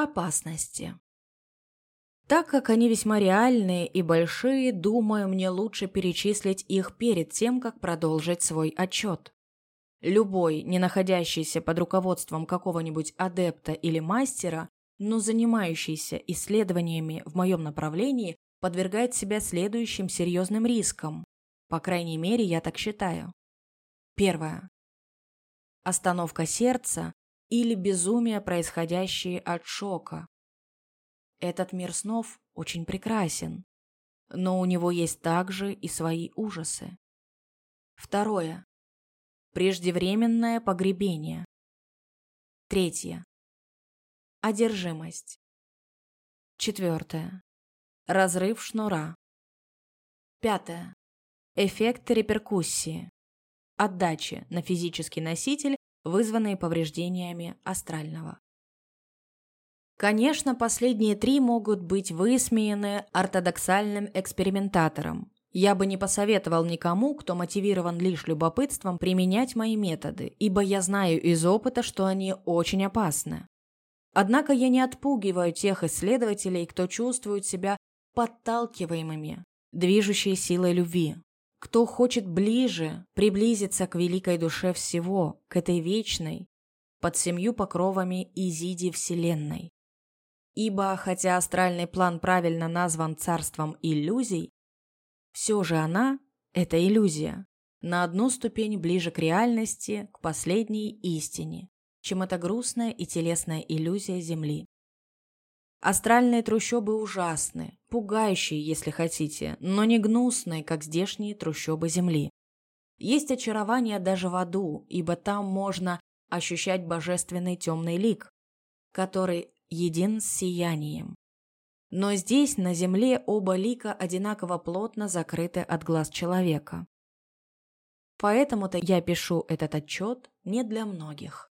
Опасности. Так как они весьма реальные и большие, думаю, мне лучше перечислить их перед тем, как продолжить свой отчет. Любой, не находящийся под руководством какого-нибудь адепта или мастера, но занимающийся исследованиями в моем направлении, подвергает себя следующим серьезным рискам. По крайней мере, я так считаю. Первое. Остановка сердца или безумие, происходящее от шока. Этот мир снов очень прекрасен, но у него есть также и свои ужасы. Второе. Преждевременное погребение. Третье. Одержимость. Четвертое. Разрыв шнура. Пятое. Эффект реперкуссии. Отдачи на физический носитель, вызванные повреждениями астрального. Конечно, последние три могут быть высмеяны ортодоксальным экспериментатором. Я бы не посоветовал никому, кто мотивирован лишь любопытством, применять мои методы, ибо я знаю из опыта, что они очень опасны. Однако я не отпугиваю тех исследователей, кто чувствует себя подталкиваемыми, движущей силой любви, кто хочет ближе приблизиться к великой душе всего, к этой вечной, под семью покровами Изиди Вселенной. Ибо, хотя астральный план правильно назван царством иллюзий, все же она – это иллюзия, на одну ступень ближе к реальности, к последней истине, чем эта грустная и телесная иллюзия Земли. Астральные трущобы ужасны, пугающие, если хотите, но не гнусные, как здешние трущобы Земли. Есть очарование даже в аду, ибо там можно ощущать божественный темный лик, который един с сиянием. Но здесь, на земле, оба лика одинаково плотно закрыты от глаз человека. Поэтому-то я пишу этот отчет не для многих.